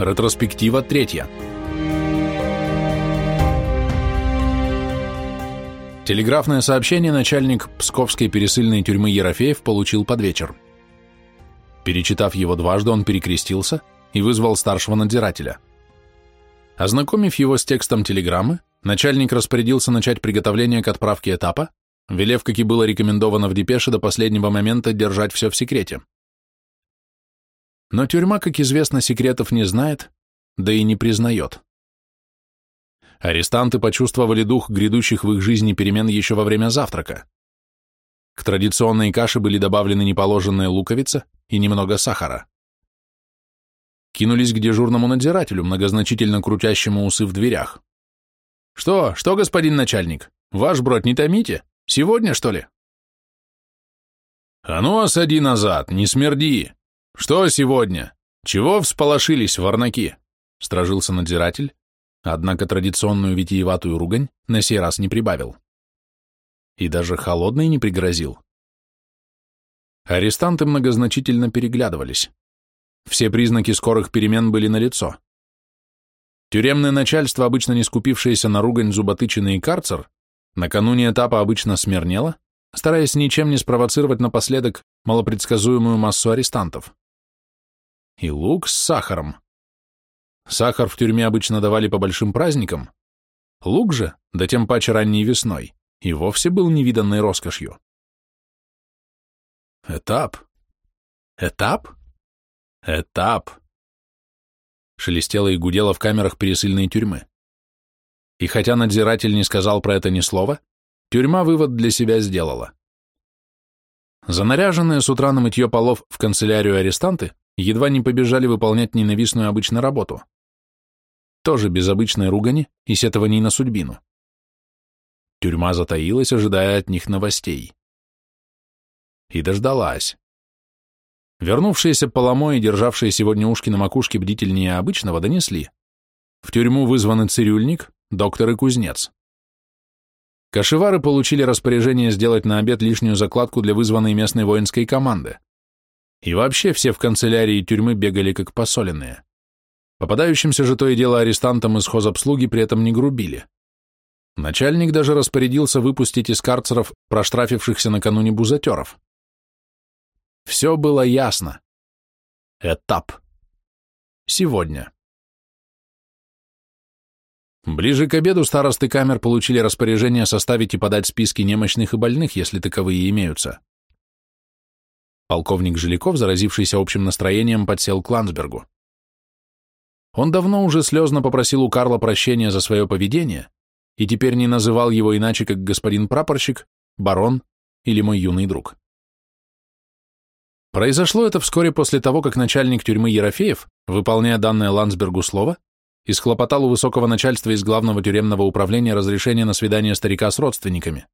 Ретроспектива третья. Телеграфное сообщение начальник Псковской пересыльной тюрьмы Ерофеев получил под вечер. Перечитав его дважды, он перекрестился и вызвал старшего надзирателя. Ознакомив его с текстом телеграммы, начальник распорядился начать приготовление к отправке этапа, велев, как и было рекомендовано в депеше, до последнего момента держать все в секрете. Но тюрьма, как известно, секретов не знает, да и не признает. Арестанты почувствовали дух грядущих в их жизни перемен еще во время завтрака. К традиционной каше были добавлены неположенная луковица и немного сахара. Кинулись к дежурному надзирателю, многозначительно крутящему усы в дверях. «Что, что, господин начальник, ваш брод не томите? Сегодня, что ли?» «А ну, осади назад, не смерди! Что сегодня? Чего всполошились, варнаки?» — стражился надзиратель, однако традиционную витиеватую ругань на сей раз не прибавил. И даже холодный не пригрозил. Арестанты многозначительно переглядывались. Все признаки скорых перемен были налицо. Тюремное начальство, обычно не скупившееся на ругань, зуботычины и карцер, накануне этапа обычно смирнело, стараясь ничем не спровоцировать напоследок малопредсказуемую массу арестантов. И лук с сахаром. Сахар в тюрьме обычно давали по большим праздникам, лук же, да тем паче ранней весной, и вовсе был невиданной роскошью. Этап. Этап? Этап. Шелестело и гудело в камерах пересыльной тюрьмы. И хотя надзиратель не сказал про это ни слова, тюрьма вывод для себя сделала. Занаряженные с утра на мытье полов в канцелярию арестанты едва не побежали выполнять ненавистную обычно работу. Тоже без обычной ругани и сетований на судьбину. Тюрьма затаилась, ожидая от них новостей. И дождалась. Вернувшиеся Поломо и державшие сегодня ушки на макушке бдительнее обычного донесли. В тюрьму вызваны цирюльник, доктор и кузнец. Кашевары получили распоряжение сделать на обед лишнюю закладку для вызванной местной воинской команды. И вообще все в канцелярии тюрьмы бегали как посоленные. Попадающимся же то и дело арестантам из хозобслуги при этом не грубили. Начальник даже распорядился выпустить из карцеров проштрафившихся накануне бузатеров. Все было ясно. Этап. Сегодня. Ближе к обеду старосты камер получили распоряжение составить и подать списки немощных и больных, если таковые имеются. Полковник Жиляков, заразившийся общим настроением, подсел к Ландсбергу. Он давно уже слезно попросил у Карла прощения за свое поведение и теперь не называл его иначе, как господин прапорщик, барон или мой юный друг. Произошло это вскоре после того, как начальник тюрьмы Ерофеев, выполняя данное Ландсбергу слово, исхлопотал у высокого начальства из главного тюремного управления разрешение на свидание старика с родственниками.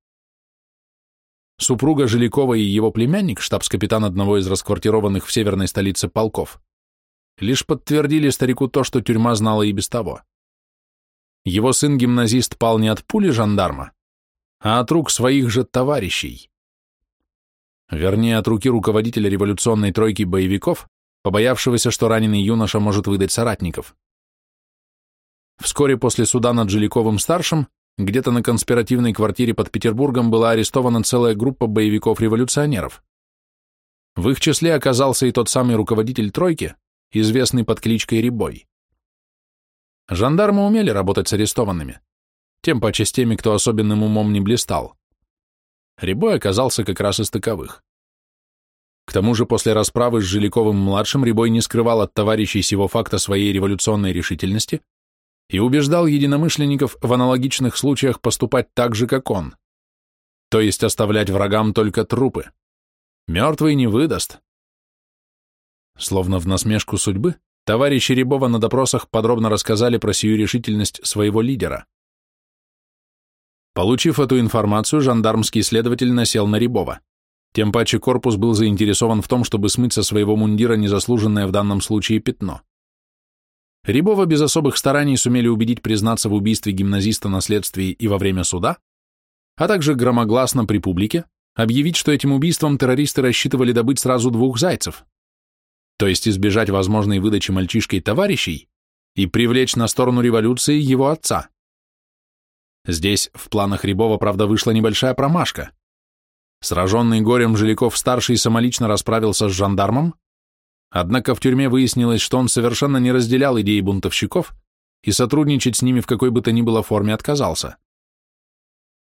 Супруга Жилякова и его племянник, штабс-капитан одного из расквартированных в северной столице полков, лишь подтвердили старику то, что тюрьма знала и без того. Его сын-гимназист пал не от пули жандарма, а от рук своих же товарищей. Вернее, от руки руководителя революционной тройки боевиков, побоявшегося, что раненый юноша может выдать соратников. Вскоре после суда над Жиликовым-старшим где-то на конспиративной квартире под Петербургом была арестована целая группа боевиков-революционеров. В их числе оказался и тот самый руководитель тройки, известный под кличкой Рябой. Жандармы умели работать с арестованными, тем паче с теми, кто особенным умом не блистал. Рябой оказался как раз из таковых. К тому же после расправы с Жиликовым-младшим Рябой не скрывал от товарищей сего факта своей революционной решительности и убеждал единомышленников в аналогичных случаях поступать так же, как он, то есть оставлять врагам только трупы. Мертвый не выдаст, Словно в насмешку судьбы, товарищи Рябова на допросах подробно рассказали про сию решительность своего лидера. Получив эту информацию, жандармский следователь насел на Рябова. Тем паче корпус был заинтересован в том, чтобы смыть со своего мундира незаслуженное в данном случае пятно. Рябова без особых стараний сумели убедить признаться в убийстве гимназиста на следствии и во время суда, а также громогласно при публике объявить, что этим убийством террористы рассчитывали добыть сразу двух зайцев, то есть избежать возможной выдачи мальчишкой товарищей и привлечь на сторону революции его отца. Здесь в планах Рябова, правда, вышла небольшая промашка. Сраженный горем Жиляков-старший самолично расправился с жандармом, однако в тюрьме выяснилось, что он совершенно не разделял идеи бунтовщиков и сотрудничать с ними в какой бы то ни было форме отказался.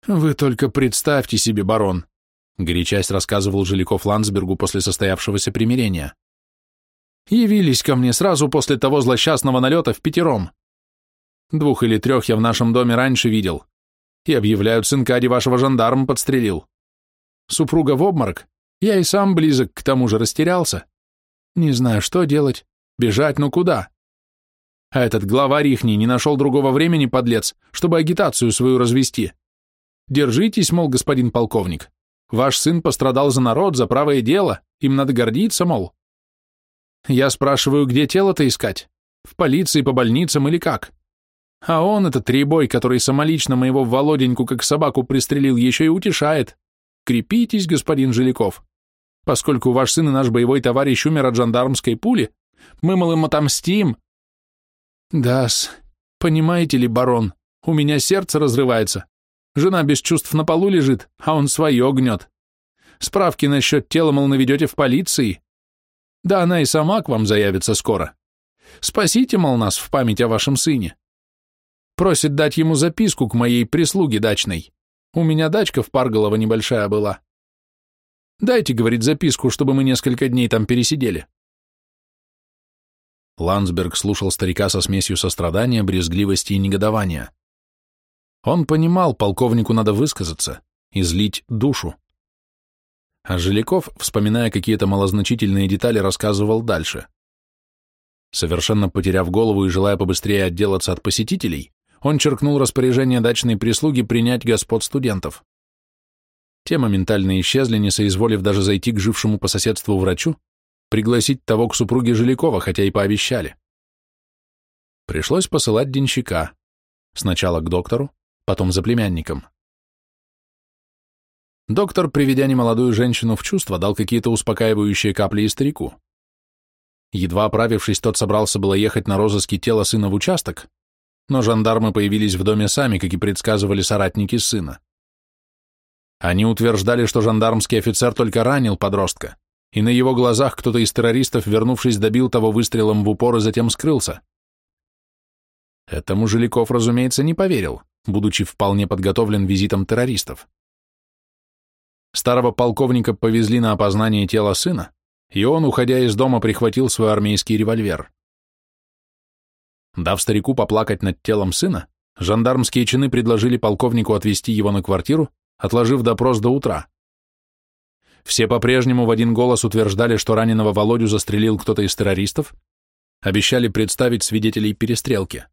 «Вы только представьте себе, барон», — горячась рассказывал Жиляков Ландсбергу после состоявшегося примирения. «Явились ко мне сразу после того злосчастного налета в пятером. Двух или трех я в нашем доме раньше видел. И объявляют, сынка вашего жандарм подстрелил. Супруга в обморок. Я и сам близок к тому же растерялся. Не знаю, что делать. Бежать, но куда? А этот главарь ихний не нашел другого времени, подлец, чтобы агитацию свою развести. Держитесь, мол, господин полковник. Ваш сын пострадал за народ, за правое дело. Им надо гордиться, мол. Я спрашиваю, где тело-то искать? В полиции, по больницам или как? А он, этот требой, который самолично моего Володеньку как собаку пристрелил, еще и утешает. Крепитесь, господин Жиляков. Поскольку ваш сын и наш боевой товарищ умер от жандармской пули, мы, мол, им отомстим. Да-с, понимаете ли, барон, у меня сердце разрывается. Жена без чувств на полу лежит, а он свое гнет. Справки насчет тела, мол, наведете в полиции. Да она и сама к вам заявится скоро. Спасите, мол, нас в память о вашем сыне. Просит дать ему записку к моей прислуге дачной. У меня дачка в Парголово небольшая была. Дайте, говорит, записку, чтобы мы несколько дней там пересидели. Ландсберг слушал старика со смесью сострадания, брезгливости и негодования. Он понимал, полковнику надо высказаться, излить душу. А Жиляков, вспоминая какие-то малозначительные детали, рассказывал дальше. Совершенно потеряв голову и желая побыстрее отделаться от посетителей, он черкнул распоряжение дачной прислуги принять господ студентов. Те моментально исчезли, не соизволив даже зайти к жившему по соседству врачу, пригласить того к супруге Жилякова, хотя и пообещали. Пришлось посылать денщика, сначала к доктору, потом за племянником. Доктор, приведя немолодую женщину в чувство, дал какие-то успокаивающие капли и старику. Едва оправившись, тот собрался было ехать на розыски тела сына в участок, но жандармы появились в доме сами, как и предсказывали соратники сына. Они утверждали, что жандармский офицер только ранил подростка, и на его глазах кто-то из террористов, вернувшись, добил того выстрелом в упор и затем скрылся. Этому Жиляков, разумеется, не поверил, будучи вполне подготовлен визитом террористов. Старого полковника повезли на опознание тела сына, и он, уходя из дома, прихватил свой армейский револьвер. Дав старику поплакать над телом сына, жандармские чины предложили полковнику отвезти его на квартиру, отложив допрос до утра. Все по-прежнему в один голос утверждали, что раненого Володю застрелил кто-то из террористов, обещали представить свидетелей перестрелки.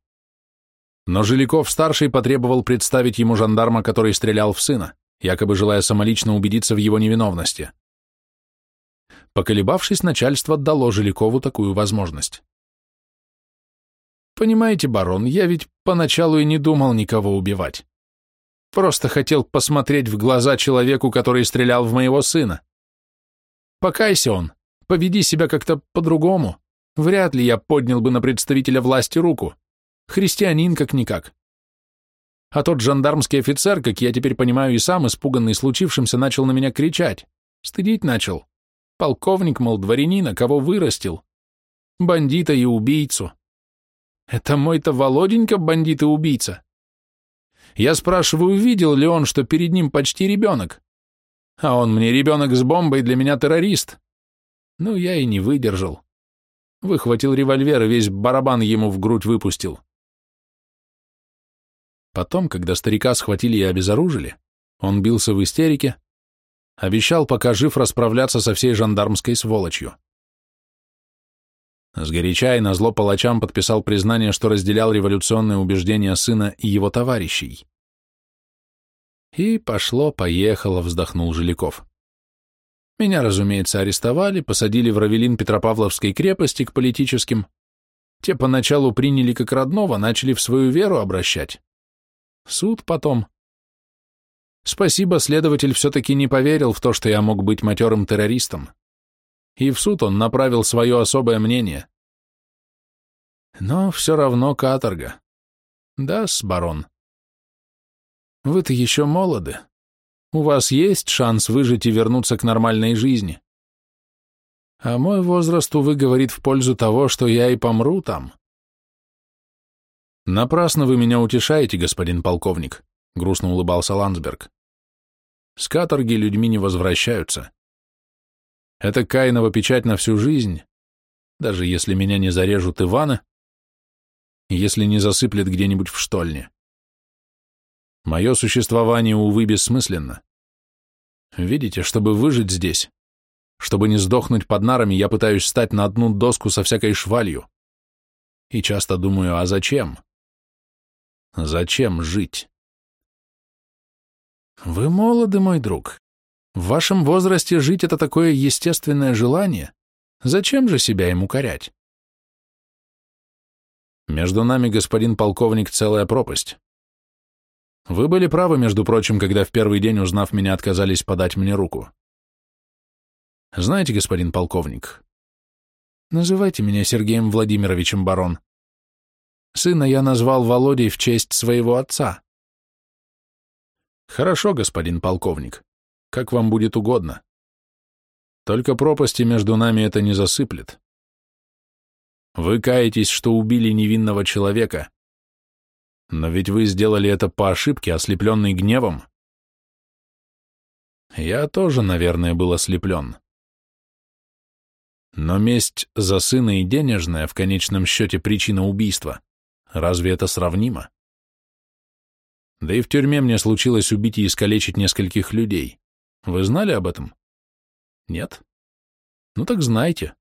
Но Жиляков-старший потребовал представить ему жандарма, который стрелял в сына, якобы желая самолично убедиться в его невиновности. Поколебавшись, начальство дало Жилякову такую возможность. Понимаете, барон, я ведь поначалу и не думал никого убивать. Просто хотел посмотреть в глаза человеку, который стрелял в моего сына. Покайся он, поведи себя как-то по-другому. Вряд ли я поднял бы на представителя власти руку. Христианин как-никак. А тот жандармский офицер, как я теперь понимаю, и сам, испуганный случившимся, начал на меня кричать. Стыдить начал. Полковник, мол, дворянина, кого вырастил. Бандита и убийцу. Это мой-то Володенька бандит и убийца. Я спрашиваю, видел ли он, что перед ним почти ребенок? А он мне ребенок с бомбой, для меня террорист. Ну, я и не выдержал. Выхватил револьвер и весь барабан ему в грудь выпустил. Потом, когда старика схватили и обезоружили, он бился в истерике, обещал, пока жив, расправляться со всей жандармской сволочью. Сгоряча и назло палачам подписал признание, что разделял революционные убеждения сына и его товарищей. И пошло-поехало, вздохнул Жиляков. Меня, разумеется, арестовали, посадили в Равелин Петропавловской крепости к политическим. Те поначалу приняли как родного, начали в свою веру обращать. Суд потом. Спасибо, следователь все-таки не поверил в то, что я мог быть матерым террористом и в суд он направил свое особое мнение. Но все равно каторга. Да-с, барон. Вы-то еще молоды. У вас есть шанс выжить и вернуться к нормальной жизни. А мой возраст, увы, говорит в пользу того, что я и помру там. Напрасно вы меня утешаете, господин полковник, грустно улыбался Ландсберг. С каторги людьми не возвращаются. Это Каинова печать на всю жизнь, даже если меня не зарежут Ивана, если не засыплет где-нибудь в штольне. Мое существование, увы, бессмысленно. Видите, чтобы выжить здесь, чтобы не сдохнуть под нарами, я пытаюсь встать на одну доску со всякой швалью. И часто думаю, а зачем? Зачем жить? Вы молоды, мой друг. В вашем возрасте жить — это такое естественное желание. Зачем же себя им укорять? Между нами, господин полковник, целая пропасть. Вы были правы, между прочим, когда в первый день, узнав меня, отказались подать мне руку. Знаете, господин полковник, называйте меня Сергеем Владимировичем Барон. Сына я назвал Володей в честь своего отца. Хорошо, господин полковник, как вам будет угодно. Только пропасти между нами это не засыплет. Вы каетесь, что убили невинного человека, но ведь вы сделали это по ошибке, ослепленный гневом. Я тоже, наверное, был ослеплен. Но месть за сына и денежная в конечном счете причина убийства. Разве это сравнимо? Да и в тюрьме мне случилось убить и искалечить нескольких людей. Вы знали об этом? Нет? Ну так знайте.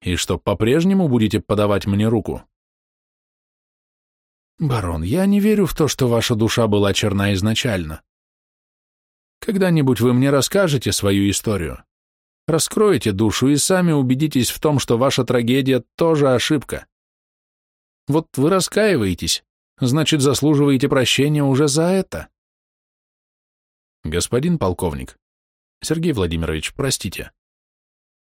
И что, по-прежнему будете подавать мне руку? Барон, я не верю в то, что ваша душа была черна изначально. Когда-нибудь вы мне расскажете свою историю. Раскроете душу и сами убедитесь в том, что ваша трагедия тоже ошибка. Вот вы раскаиваетесь, значит, заслуживаете прощения уже за это. Господин полковник, Сергей Владимирович, простите.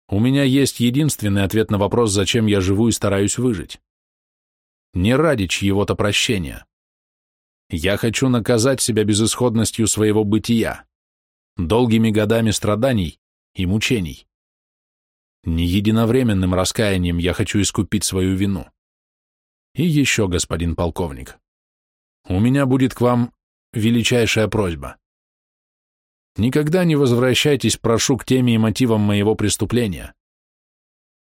У меня есть единственный ответ на вопрос, зачем я живу и стараюсь выжить не ради чьего-то прощения. Я хочу наказать себя безысходностью своего бытия, долгими годами страданий и мучений. Не единовременным раскаянием я хочу искупить свою вину. И еще, господин полковник, у меня будет к вам величайшая просьба. Никогда не возвращайтесь, прошу, к теме и мотивам моего преступления.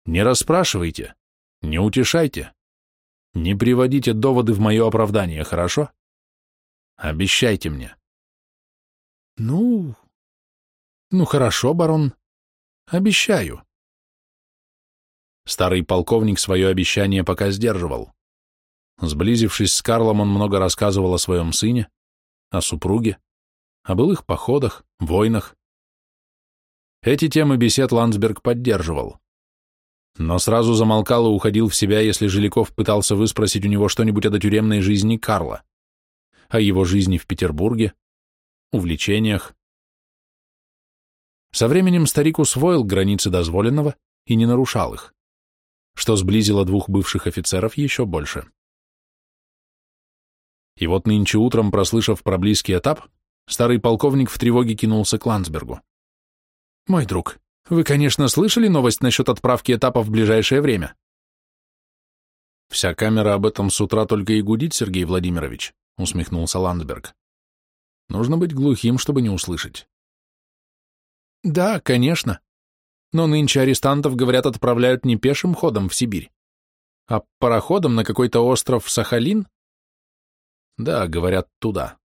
Не расспрашивайте, не утешайте, не приводите доводы в мое оправдание, хорошо? Обещайте мне. Ну, ну хорошо, барон. Обещаю. Старый полковник свое обещание пока сдерживал. Сблизившись с Карлом, он много рассказывал о своем сыне, о супруге, о былых походах, войнах. Эти темы бесед Ландсберг поддерживал но сразу замолкал и уходил в себя, если Жиляков пытался выспросить у него что-нибудь о дотюремной жизни Карла, о его жизни в Петербурге, увлечениях. Со временем старик усвоил границы дозволенного и не нарушал их, что сблизило двух бывших офицеров еще больше. И вот нынче утром, прослышав про близкий этап, старый полковник в тревоге кинулся к Ландсбергу. «Мой друг, вы, конечно, слышали новость насчет отправки этапа в ближайшее время? Вся камера об этом с утра только и гудит, Сергей Владимирович, усмехнулся Ландберг. Нужно быть глухим, чтобы не услышать. Да, конечно. Но нынче арестантов, говорят, отправляют не пешим ходом в Сибирь, а пароходом на какой-то остров Сахалин? Да, говорят, туда.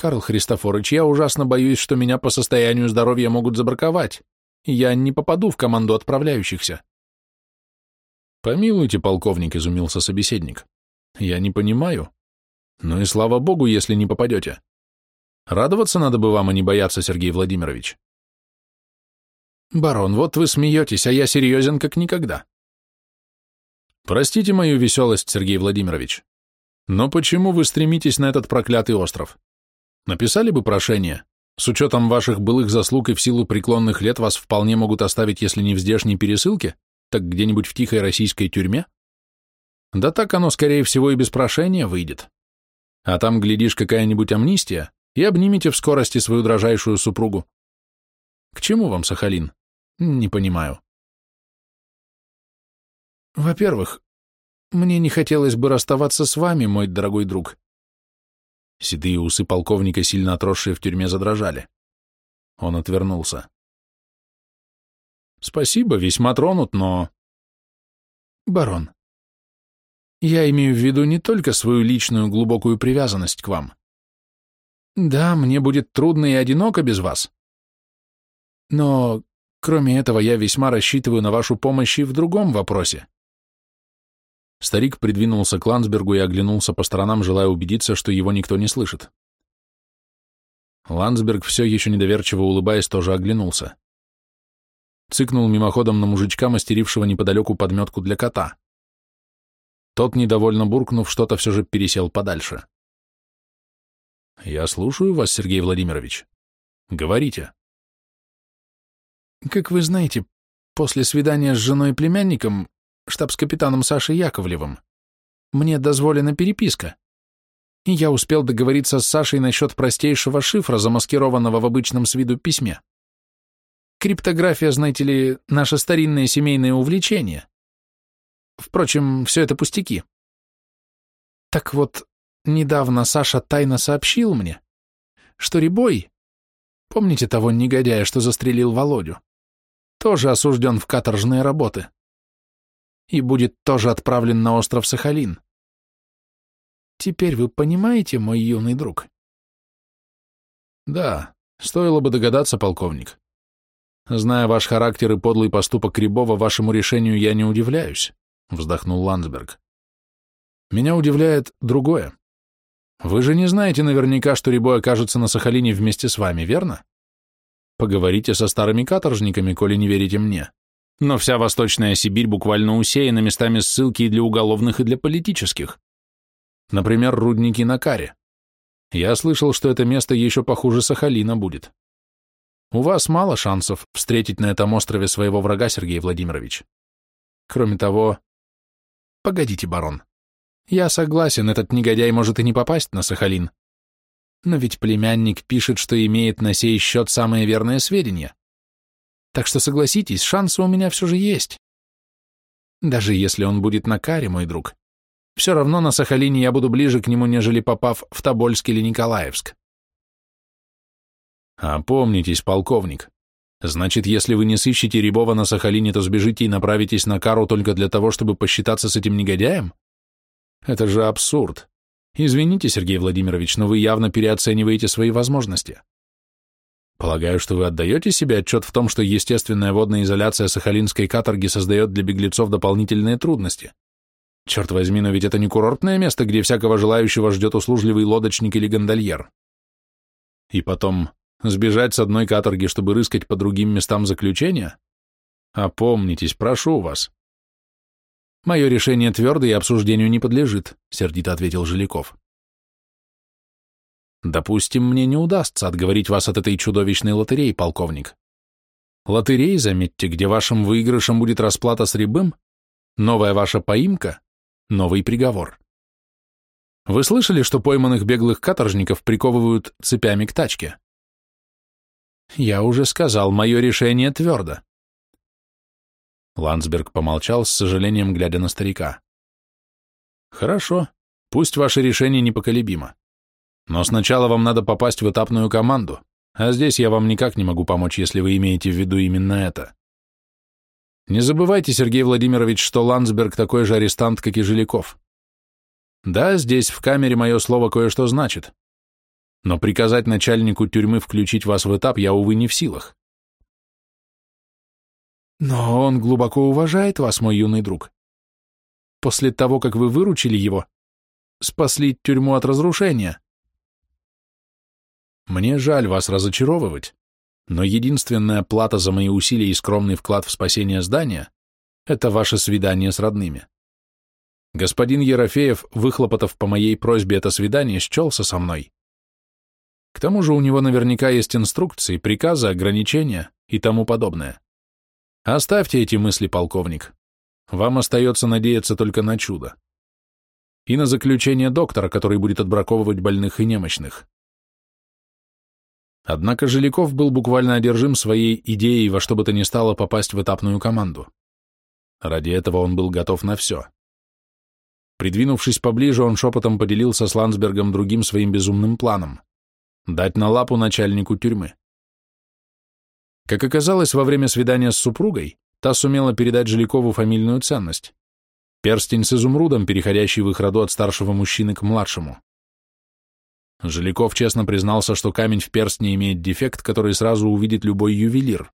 Карл Христофорович, я ужасно боюсь, что меня по состоянию здоровья могут забраковать, я не попаду в команду отправляющихся. Помилуйте, полковник, изумился собеседник. Я не понимаю. Ну и слава богу, если не попадете. Радоваться надо бы вам, а не бояться, Сергей Владимирович. Барон, вот вы смеетесь, а я серьезен как никогда. Простите мою веселость, Сергей Владимирович, но почему вы стремитесь на этот проклятый остров? Написали бы прошение. С учетом ваших былых заслуг и в силу преклонных лет вас вполне могут оставить, если не в здешней пересылке, так где-нибудь в тихой российской тюрьме. Да так оно, скорее всего, и без прошения выйдет. А там, глядишь, какая-нибудь амнистия, и обнимите в скорости свою дрожайшую супругу. К чему вам Сахалин? Не понимаю. Во-первых, мне не хотелось бы расставаться с вами, мой дорогой друг. Седые усы полковника, сильно отросшие в тюрьме, задрожали. Он отвернулся. Спасибо, весьма тронут, но... Барон, я имею в виду не только свою личную глубокую привязанность к вам. Да, мне будет трудно и одиноко без вас. Но, кроме этого, я весьма рассчитываю на вашу помощь и в другом вопросе. Старик придвинулся к Ландсбергу и оглянулся по сторонам, желая убедиться, что его никто не слышит. Ландсберг, все еще недоверчиво улыбаясь, тоже оглянулся. Цыкнул мимоходом на мужичка, мастерившего неподалеку подметку для кота. Тот, недовольно буркнув, что-то все же пересел подальше. «Я слушаю вас, Сергей Владимирович. Говорите». «Как вы знаете, после свидания с женой и племянником, штабс-капитаном Сашей Яковлевым, мне дозволена переписка, и я успел договориться с Сашей насчет простейшего шифра, замаскированного в обычном с виду письме. Криптография, знаете ли, наше старинное семейное увлечение. Впрочем, все это пустяки. Так вот, недавно Саша тайно сообщил мне, что Рябой, помните того негодяя, что застрелил Володю, тоже осужден в каторжные работы и будет тоже отправлен на остров Сахалин. Теперь вы понимаете, мой юный друг? Да, стоило бы догадаться, полковник. Зная ваш характер и подлый поступок Рябова, вашему решению я не удивляюсь вздохнул Ландсберг. Меня удивляет другое. Вы же не знаете наверняка, что Рябой окажется на Сахалине вместе с вами, верно? Поговорите со старыми каторжниками, коли не верите мне. Но вся Восточная Сибирь буквально усеяна местами ссылки и для уголовных, и для политических. Например, рудники на Каре. Я слышал, что это место еще похуже Сахалина будет. У вас мало шансов встретить на этом острове своего врага, Сергей Владимирович. Кроме того, Погодите, барон. Я согласен, этот негодяй может и не попасть на Сахалин. Но ведь племянник пишет, что имеет на сей счет самые верные сведения. Так что согласитесь, шансы у меня все же есть. Даже если он будет на каре, мой друг, все равно на Сахалине я буду ближе к нему, нежели попав в Тобольск или Николаевск. Опомнитесь, полковник, Значит, если вы не сыщете Рябова на Сахалине, то сбежите и направитесь на Кару только для того, чтобы посчитаться с этим негодяем? Это же абсурд. Извините, Сергей Владимирович, но вы явно переоцениваете свои возможности. Полагаю, что вы отдаете себе отчет в том, что естественная водная изоляция сахалинской каторги создает для беглецов дополнительные трудности. Черт возьми, но ведь это не курортное место, где всякого желающего ждет услужливый лодочник или гондольер. И потом, Сбежать с одной каторги, чтобы рыскать по другим местам заключения? Опомнитесь, прошу вас. Мое решение твердо и обсуждению не подлежит, сердито ответил Жиляков. Допустим, мне не удастся отговорить вас от этой чудовищной лотереи, полковник. Лотереи, заметьте, где вашим выигрышем будет расплата с рябым, новая ваша поимка, новый приговор. Вы слышали, что пойманных беглых каторжников приковывают цепями к тачке? Я уже сказал, мое решение твердо. Ландсберг помолчал, с сожалением глядя на старика. Хорошо, пусть ваше решение непоколебимо. Но сначала вам надо попасть в этапную команду, а здесь я вам никак не могу помочь, если вы имеете в виду именно это. Не забывайте, Сергей Владимирович, что Ландсберг такой же арестант, как и Жиляков. Да, здесь в камере мое слово кое-что значит, но приказать начальнику тюрьмы включить вас в этап я, увы, не в силах. Но он глубоко уважает вас, мой юный друг. После того, как вы выручили его, спасли тюрьму от разрушения. Мне жаль вас разочаровывать, но единственная плата за мои усилия и скромный вклад в спасение здания — это ваше свидание с родными. Господин Ерофеев, выхлопотав по моей просьбе это свидание, счелся со мной к тому же у него наверняка есть инструкции, приказы, ограничения и тому подобное. Оставьте эти мысли, полковник. Вам остается надеяться только на чудо. и на заключение доктора, который будет отбраковывать больных и немощных. Однако Жиляков был буквально одержим своей идеей во что бы то ни стало попасть в этапную команду. Ради этого он был готов на все. Придвинувшись поближе, он шепотом поделился с Ландсбергом другим своим безумным планом — дать на лапу начальнику тюрьмы. Как оказалось, во время свидания с супругой, та сумела передать Жилякову фамильную ценность — перстень с изумрудом, переходящий в их роду от старшего мужчины к младшему. Жиляков честно признался, что камень в перстне имеет дефект, который сразу увидит любой ювелир.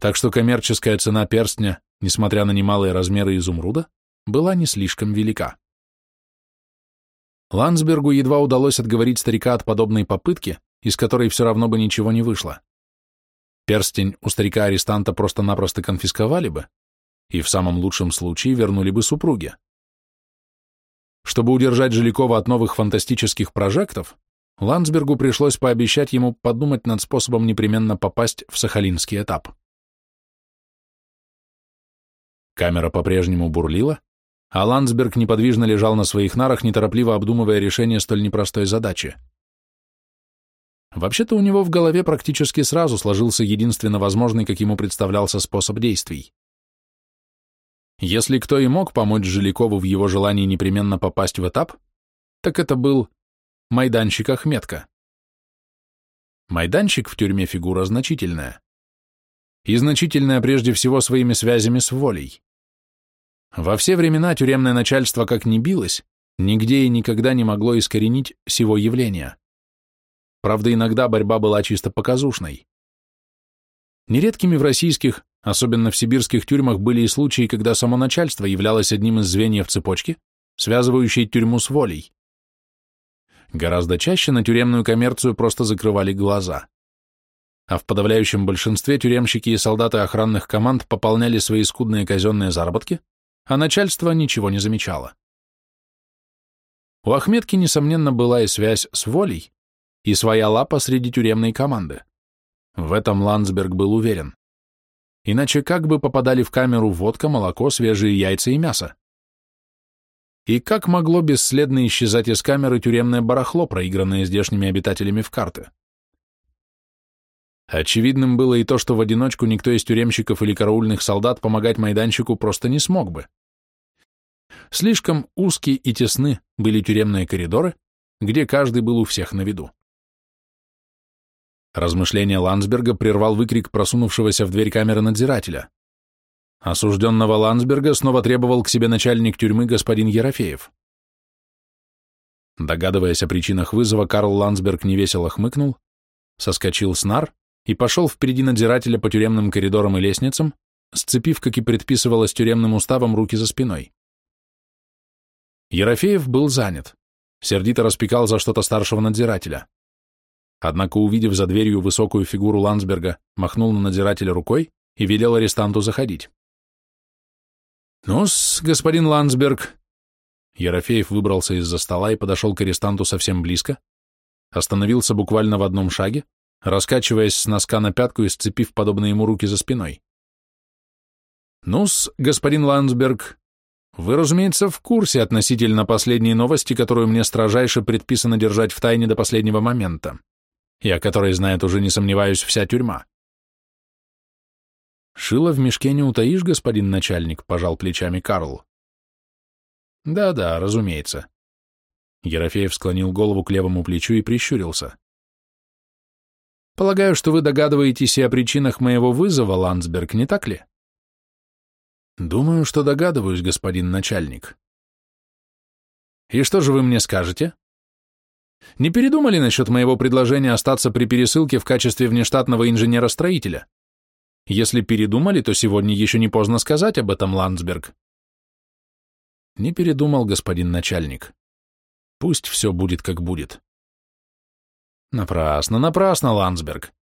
Так что коммерческая цена перстня, несмотря на немалые размеры изумруда, была не слишком велика. Ландсбергу едва удалось отговорить старика от подобной попытки, из которой все равно бы ничего не вышло. Перстень у старика-арестанта просто-напросто конфисковали бы, и в самом лучшем случае вернули бы супруге. Чтобы удержать Жилякова от новых фантастических прожектов, Ландсбергу пришлось пообещать ему подумать над способом непременно попасть в сахалинский этап. Камера по-прежнему бурлила, а Ландсберг неподвижно лежал на своих нарах, неторопливо обдумывая решение столь непростой задачи. Вообще-то у него в голове практически сразу сложился единственно возможный, как ему представлялся, способ действий. Если кто и мог помочь Жилякову в его желании непременно попасть в этап, так это был майданчик Ахметка. Майданчик в тюрьме фигура значительная. И значительная прежде всего своими связями с волей. Во все времена тюремное начальство как ни билось, нигде и никогда не могло искоренить сего явления. Правда, иногда борьба была чисто показушной. Нередкими в российских, особенно в сибирских тюрьмах, были и случаи, когда само начальство являлось одним из звеньев цепочки, связывающей тюрьму с волей. Гораздо чаще на тюремную коммерцию просто закрывали глаза. А в подавляющем большинстве тюремщики и солдаты охранных команд пополняли свои скудные казенные заработки, а начальство ничего не замечало. У Ахметки, несомненно, была и связь с волей, и своя лапа среди тюремной команды. В этом Ландсберг был уверен. Иначе как бы попадали в камеру водка, молоко, свежие яйца и мясо? И как могло бесследно исчезать из камеры тюремное барахло, проигранное здешними обитателями в карты? Очевидным было и то, что в одиночку никто из тюремщиков или караульных солдат помогать майданчику просто не смог бы. Слишком узкие и тесны были тюремные коридоры, где каждый был у всех на виду. Размышление Ландсберга прервал выкрик просунувшегося в дверь камеры надзирателя. Осужденного Ландсберга снова требовал к себе начальник тюрьмы господин Ерофеев. Догадываясь о причинах вызова, Карл Ландсберг невесело хмыкнул, соскочил с нар и пошел впереди надзирателя по тюремным коридорам и лестницам, сцепив, как и предписывалось тюремным уставом, руки за спиной. Ерофеев был занят, сердито распекал за что-то старшего надзирателя. Однако, увидев за дверью высокую фигуру Ландсберга, махнул на надзирателя рукой и велел арестанту заходить. «Ну-с, господин Ландсберг...» Ерофеев выбрался из-за стола и подошел к арестанту совсем близко, остановился буквально в одном шаге, раскачиваясь с носка на пятку и сцепив подобные ему руки за спиной. «Ну-с, господин Ландсберг, вы, разумеется, в курсе относительно последней новости, которую мне строжайше предписано держать в тайне до последнего момента и о которой знает уже, не сомневаюсь, вся тюрьма. «Шило в мешке не утаишь, господин начальник», — пожал плечами Карл. «Да-да, разумеется». Ерофеев склонил голову к левому плечу и прищурился. «Полагаю, что вы догадываетесь и о причинах моего вызова, Ландсберг, не так ли?» «Думаю, что догадываюсь, господин начальник». «И что же вы мне скажете?» Не передумали насчет моего предложения остаться при пересылке в качестве внештатного инженера-строителя? Если передумали, то сегодня еще не поздно сказать об этом, Ландсберг. Не передумал, господин начальник. Пусть все будет, как будет. Напрасно, напрасно, Ландсберг.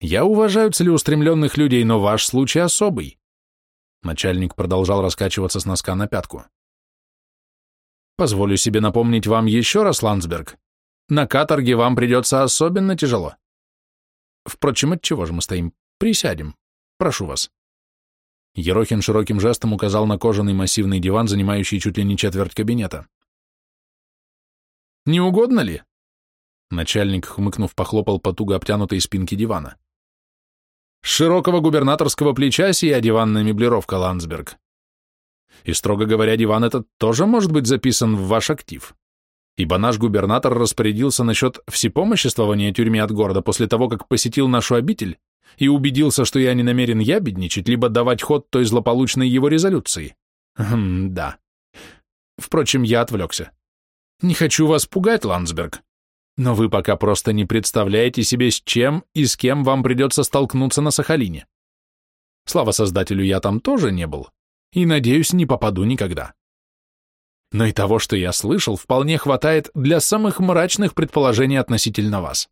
Я уважаю целеустремленных людей, но ваш случай особый. Начальник продолжал раскачиваться с носка на пятку. Позволю себе напомнить вам еще раз, Ландсберг, на каторге вам придется особенно тяжело. Впрочем, от чего же мы стоим? Присядем. Прошу вас. Ерохин широким жестом указал на кожаный массивный диван, занимающий чуть ли не четверть кабинета. Не угодно ли?» Начальник, хмыкнув, похлопал по туго обтянутой спинке дивана. «С широкого губернаторского плеча сия диванная меблировка, Ландсберг. И, строго говоря, диван этот тоже может быть записан в ваш актив, ибо наш губернатор распорядился насчет всепомоществования тюрьме от города после того, как посетил нашу обитель и убедился, что я не намерен ябедничать, либо давать ход той злополучной его резолюции. Хм, да. Впрочем, я отвлекся. Не хочу вас пугать, Ландсберг, но вы пока просто не представляете себе, с чем и с кем вам придется столкнуться на Сахалине. Слава создателю, я там тоже не был, и, надеюсь, не попаду никогда. Но и того, что я слышал, вполне хватает для самых мрачных предположений относительно вас.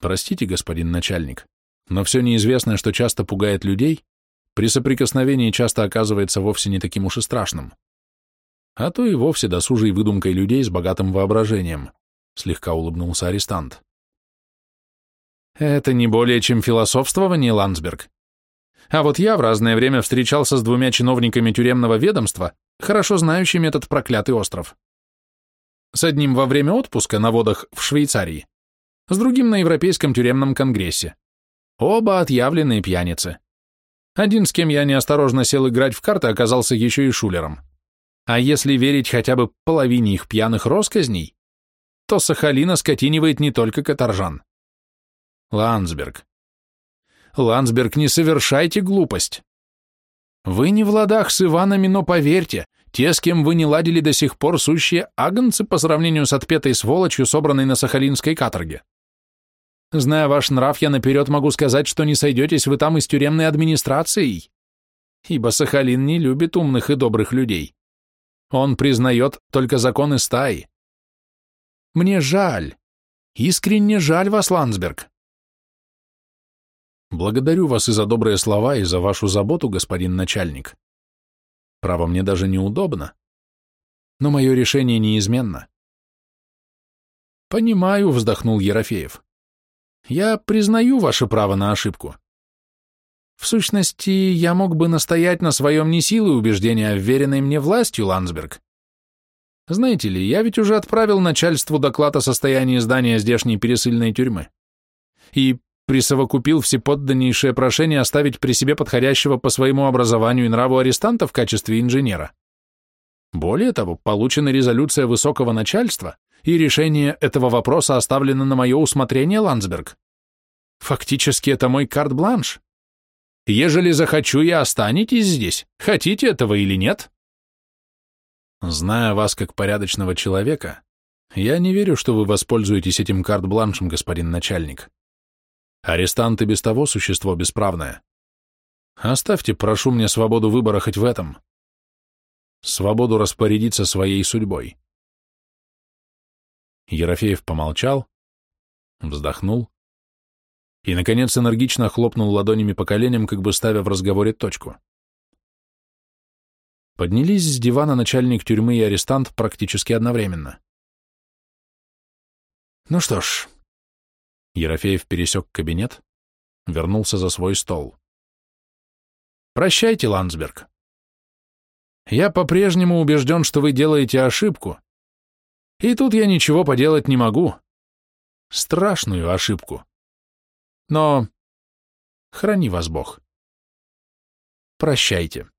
Простите, господин начальник, но все неизвестное, что часто пугает людей, при соприкосновении часто оказывается вовсе не таким уж и страшным. А то и вовсе досужей выдумкой людей с богатым воображением, слегка улыбнулся арестант. Это не более чем философствование, Ландсберг. А вот я в разное время встречался с двумя чиновниками тюремного ведомства, хорошо знающими этот проклятый остров. С одним во время отпуска на водах в Швейцарии, с другим на Европейском тюремном конгрессе. Оба отъявленные пьяницы. Один, с кем я неосторожно сел играть в карты, оказался еще и шулером. А если верить хотя бы половине их пьяных росказней, то Сахалин оскотинивает не только каторжан. Ландсберг. Ландсберг, не совершайте глупость. Вы не в ладах с Иванами, но поверьте, те, с кем вы не ладили до сих пор, сущие агнцы по сравнению с отпетой сволочью, собранной на сахалинской каторге. Зная ваш нрав, я наперед могу сказать, что не сойдетесь вы там и с тюремной администрацией, ибо Сахалин не любит умных и добрых людей. Он признает только законы стаи. Мне жаль, искренне жаль вас, Ландсберг. Благодарю вас и за добрые слова, и за вашу заботу, господин начальник. Право, мне даже неудобно, но мое решение неизменно. Понимаю, вздохнул Ерофеев. Я признаю ваше право на ошибку. В сущности, я мог бы настоять на своем не силой убеждения, а вверенной мне властью, Ландсберг. Знаете ли, я ведь уже отправил начальству доклад о состоянии здания здешней пересыльной тюрьмы и присовокупил всеподданнейшее прошение оставить при себе подходящего по своему образованию и нраву арестанта в качестве инженера. Более того, получена резолюция высокого начальства, и решение этого вопроса оставлено на мое усмотрение, Ландсберг. Фактически это мой карт-бланш. Ежели захочу, я останетесь здесь, хотите этого или нет? Зная вас как порядочного человека, я не верю, что вы воспользуетесь этим карт-бланшем, господин начальник. Арестант и без того существо бесправное. Оставьте, прошу мне, свободу выбора хоть в этом. Свободу распорядиться своей судьбой. Ерофеев помолчал, вздохнул и, наконец, энергично хлопнул ладонями по коленям, как бы ставя в разговоре точку. Поднялись с дивана начальник тюрьмы и арестант практически одновременно. Ну что ж, Ерофеев пересек кабинет, вернулся за свой стол. Прощайте, Ландсберг. Я по-прежнему убежден, что вы делаете ошибку, и тут я ничего поделать не могу. Страшную ошибку. Но храни вас Бог. Прощайте.